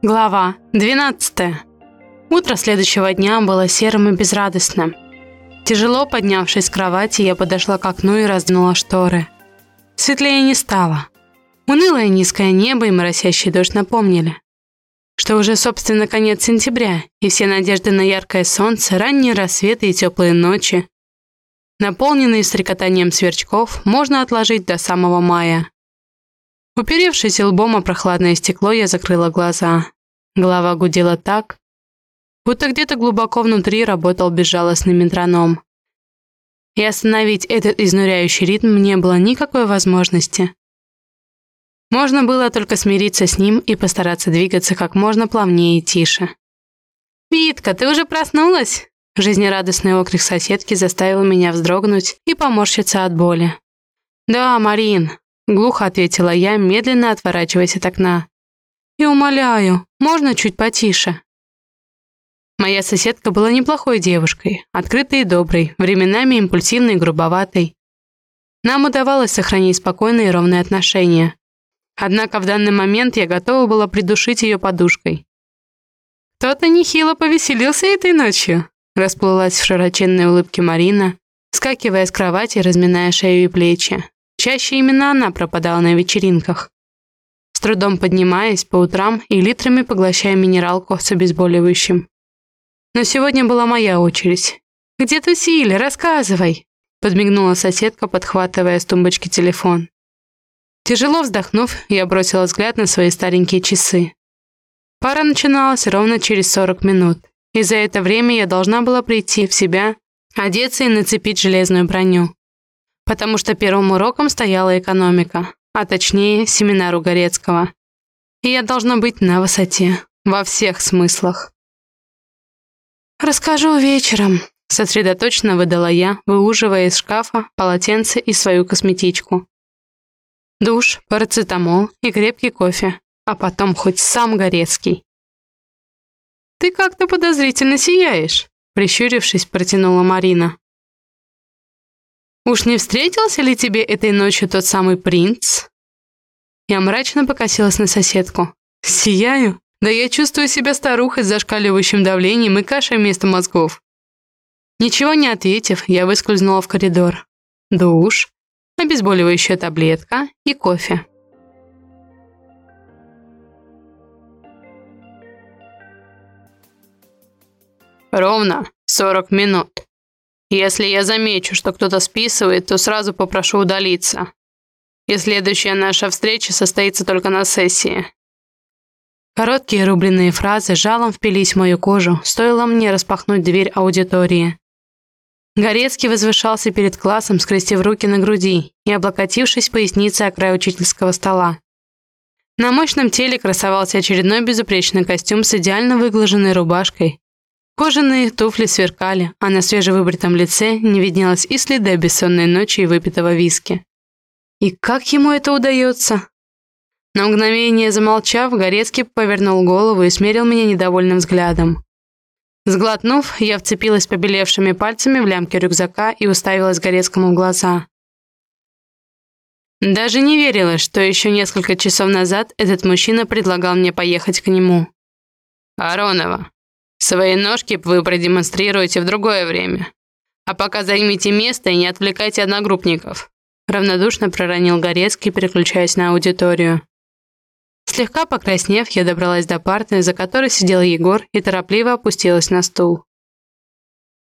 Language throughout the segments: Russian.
Глава 12. Утро следующего дня было серым и безрадостным. Тяжело поднявшись с кровати, я подошла к окну и раздвинула шторы. Светлее не стало. Унылое низкое небо и моросящий дождь напомнили, что уже, собственно, конец сентября, и все надежды на яркое солнце, ранние рассветы и теплые ночи, наполненные стрекотанием сверчков, можно отложить до самого мая. Уперевшись лбом о прохладное стекло, я закрыла глаза. Голова гудела так, будто где-то глубоко внутри работал безжалостный метроном. И остановить этот изнуряющий ритм не было никакой возможности. Можно было только смириться с ним и постараться двигаться как можно плавнее и тише. «Витка, ты уже проснулась?» Жизнерадостный окрик соседки заставил меня вздрогнуть и поморщиться от боли. «Да, Марин, Глухо ответила я, медленно отворачиваясь от окна. «И умоляю, можно чуть потише?» Моя соседка была неплохой девушкой, открытой и доброй, временами импульсивной и грубоватой. Нам удавалось сохранить спокойные и ровные отношения. Однако в данный момент я готова была придушить ее подушкой. «Кто-то нехило повеселился этой ночью», расплылась в широченной улыбке Марина, скакивая с кровати, разминая шею и плечи. Чаще именно она пропадала на вечеринках. С трудом поднимаясь по утрам и литрами поглощая минералку с обезболивающим. Но сегодня была моя очередь. «Где тусили? Рассказывай!» Подмигнула соседка, подхватывая с тумбочки телефон. Тяжело вздохнув, я бросила взгляд на свои старенькие часы. Пара начиналась ровно через 40 минут, и за это время я должна была прийти в себя, одеться и нацепить железную броню потому что первым уроком стояла экономика, а точнее семинар у Горецкого. И я должна быть на высоте, во всех смыслах. «Расскажу вечером», — сосредоточенно выдала я, выуживая из шкафа полотенце и свою косметичку. Душ, парацетамол и крепкий кофе, а потом хоть сам Горецкий. «Ты как-то подозрительно сияешь», — прищурившись, протянула Марина. Уж не встретился ли тебе этой ночью тот самый принц?» Я мрачно покосилась на соседку. «Сияю? Да я чувствую себя старухой с зашкаливающим давлением и кашей вместо мозгов». Ничего не ответив, я выскользнула в коридор. Душ, обезболивающая таблетка и кофе. Ровно 40 минут. Если я замечу, что кто-то списывает, то сразу попрошу удалиться. И следующая наша встреча состоится только на сессии. Короткие рубленые фразы жалом впились в мою кожу, стоило мне распахнуть дверь аудитории. Горецкий возвышался перед классом, скрестив руки на груди и облокотившись поясницей о край учительского стола. На мощном теле красовался очередной безупречный костюм с идеально выглаженной рубашкой, Кожаные туфли сверкали, а на свежевыбритом лице не виднелось и следа бессонной ночи и выпитого виски. И как ему это удается? На мгновение замолчав, Горецкий повернул голову и смерил меня недовольным взглядом. Сглотнув, я вцепилась побелевшими пальцами в лямки рюкзака и уставилась Горецкому в глаза. Даже не верилось, что еще несколько часов назад этот мужчина предлагал мне поехать к нему. «Аронова, Свои ножки вы продемонстрируете в другое время. А пока займите место и не отвлекайте одногруппников. Равнодушно проронил Горецкий, переключаясь на аудиторию. Слегка покраснев, я добралась до парты, за которой сидел Егор, и торопливо опустилась на стул.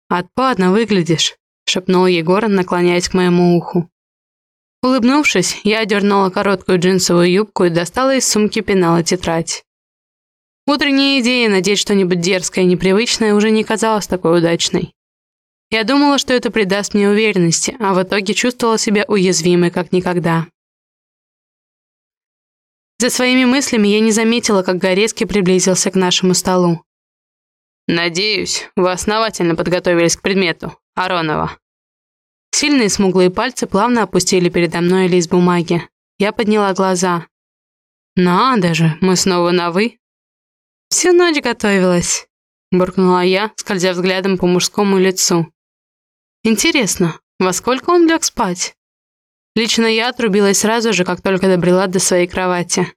«Отпадно выглядишь», — шепнул Егор, наклоняясь к моему уху. Улыбнувшись, я одернула короткую джинсовую юбку и достала из сумки пенал и тетрадь. Утренняя идея надеть что-нибудь дерзкое и непривычное уже не казалась такой удачной. Я думала, что это придаст мне уверенности, а в итоге чувствовала себя уязвимой, как никогда. За своими мыслями я не заметила, как Горецкий приблизился к нашему столу. «Надеюсь, вы основательно подготовились к предмету, Аронова». Сильные смуглые пальцы плавно опустили передо мной лист бумаги. Я подняла глаза. «Надо же, мы снова на «вы». «Всю ночь готовилась», — буркнула я, скользя взглядом по мужскому лицу. «Интересно, во сколько он лег спать?» Лично я отрубилась сразу же, как только добрела до своей кровати.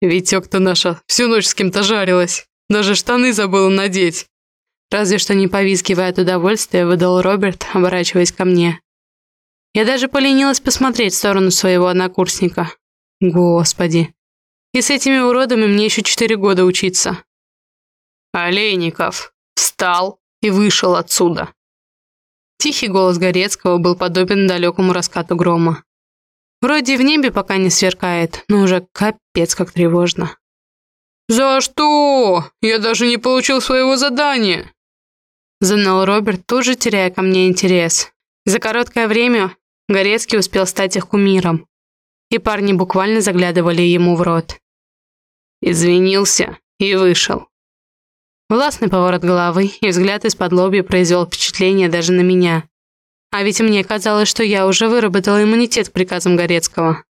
Витек-то наша всю ночь с кем-то жарилась. Даже штаны забыла надеть. Разве что не повизгивая от удовольствия, выдал Роберт, оборачиваясь ко мне. Я даже поленилась посмотреть в сторону своего однокурсника. Господи. И с этими уродами мне еще четыре года учиться. Олейников встал и вышел отсюда. Тихий голос Горецкого был подобен далекому раскату грома. Вроде в небе пока не сверкает, но уже капец как тревожно. «За что? Я даже не получил своего задания!» Заныл Роберт, тоже теряя ко мне интерес. За короткое время Горецкий успел стать их кумиром, и парни буквально заглядывали ему в рот. Извинился и вышел. Властный поворот головы и взгляд из-под лобья произвел впечатление даже на меня. А ведь мне казалось, что я уже выработала иммунитет к приказам Горецкого.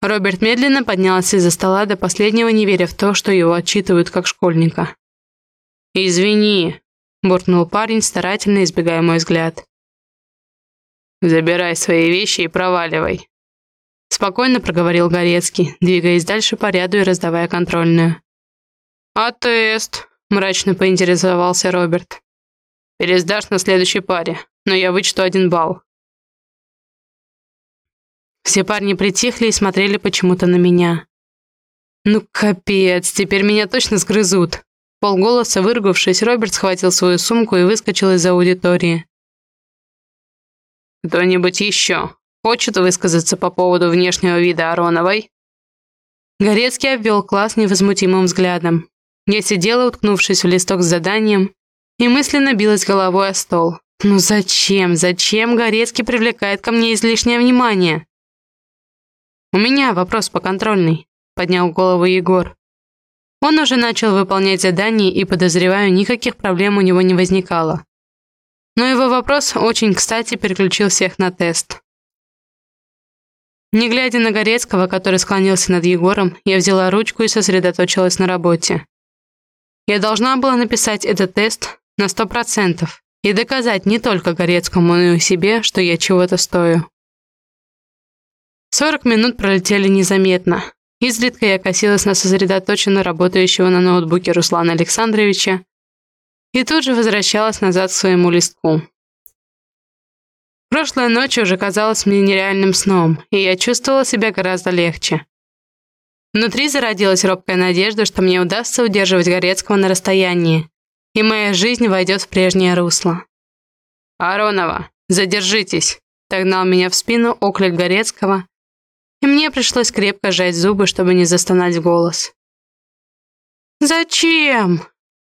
Роберт медленно поднялся из-за стола до последнего, не веря в то, что его отчитывают как школьника. «Извини», – буркнул парень, старательно избегая мой взгляд. «Забирай свои вещи и проваливай», – спокойно проговорил Горецкий, двигаясь дальше по ряду и раздавая контрольную. «А тест?» – мрачно поинтересовался Роберт. «Пересдашь на следующей паре, но я вычту один балл». Все парни притихли и смотрели почему-то на меня. «Ну капец, теперь меня точно сгрызут!» Полголоса выругавшись, Роберт схватил свою сумку и выскочил из аудитории. «Кто-нибудь еще хочет высказаться по поводу внешнего вида Ароновой?» Горецкий обвел класс невозмутимым взглядом. Я сидела, уткнувшись в листок с заданием, и мысленно билась головой о стол. «Ну зачем, зачем Горецкий привлекает ко мне излишнее внимание?» «У меня вопрос по контрольной», — поднял голову Егор. Он уже начал выполнять задание, и, подозреваю, никаких проблем у него не возникало. Но его вопрос очень кстати переключил всех на тест. Не глядя на Горецкого, который склонился над Егором, я взяла ручку и сосредоточилась на работе. Я должна была написать этот тест на сто процентов и доказать не только Горецкому, но и себе, что я чего-то стою. Сорок минут пролетели незаметно. Изредка я косилась на сосредоточенно работающего на ноутбуке Руслана Александровича и тут же возвращалась назад к своему листку. Прошлая ночь уже казалась мне нереальным сном, и я чувствовала себя гораздо легче. Внутри зародилась робкая надежда, что мне удастся удерживать Горецкого на расстоянии, и моя жизнь войдет в прежнее русло. «Аронова, задержитесь!» – догнал меня в спину оклик Горецкого, и мне пришлось крепко сжать зубы, чтобы не застонать голос. «Зачем?»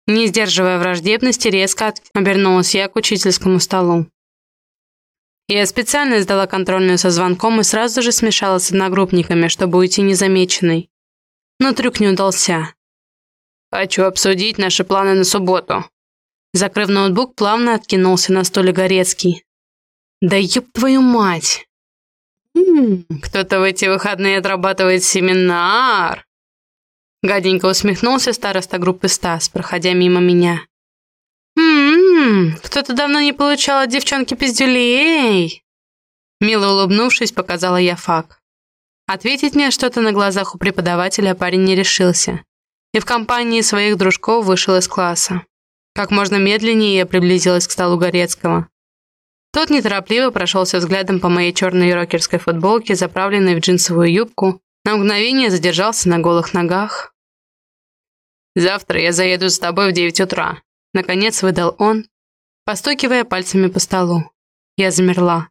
Не сдерживая враждебности, резко обернулась я к учительскому столу. Я специально сдала контрольную со звонком и сразу же смешалась с одногруппниками, чтобы уйти незамеченной. Но трюк не удался. «Хочу обсудить наши планы на субботу». Закрыв ноутбук, плавно откинулся на столе Горецкий. «Да ёб твою мать!» кто-то в эти выходные отрабатывает семинар!» Гаденько усмехнулся староста группы Стас, проходя мимо меня. «М-м-м, кто-то давно не получал от девчонки пиздюлей!» Мило улыбнувшись, показала я факт. Ответить мне что-то на глазах у преподавателя парень не решился. И в компании своих дружков вышел из класса. Как можно медленнее я приблизилась к столу Горецкого. Тот неторопливо прошелся взглядом по моей черной рокерской футболке, заправленной в джинсовую юбку, на мгновение задержался на голых ногах. «Завтра я заеду с тобой в девять утра», — наконец выдал он, постукивая пальцами по столу. Я замерла.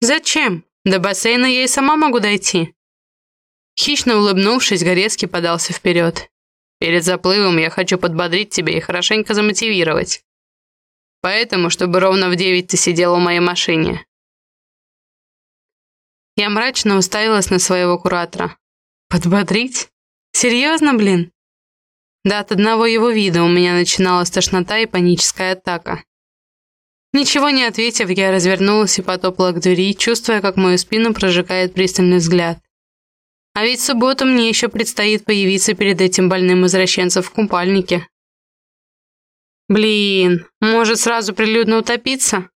«Зачем? До бассейна я и сама могу дойти». Хищно улыбнувшись, Горецкий подался вперед. «Перед заплывом я хочу подбодрить тебя и хорошенько замотивировать. Поэтому, чтобы ровно в девять ты сидел в моей машине». Я мрачно уставилась на своего куратора. «Подбодрить? Серьезно, блин?» Да от одного его вида у меня начиналась тошнота и паническая атака. Ничего не ответив, я развернулась и потопала к двери, чувствуя, как мою спину прожигает пристальный взгляд. А ведь в субботу мне еще предстоит появиться перед этим больным извращенцем в купальнике. Блин, может сразу прилюдно утопиться?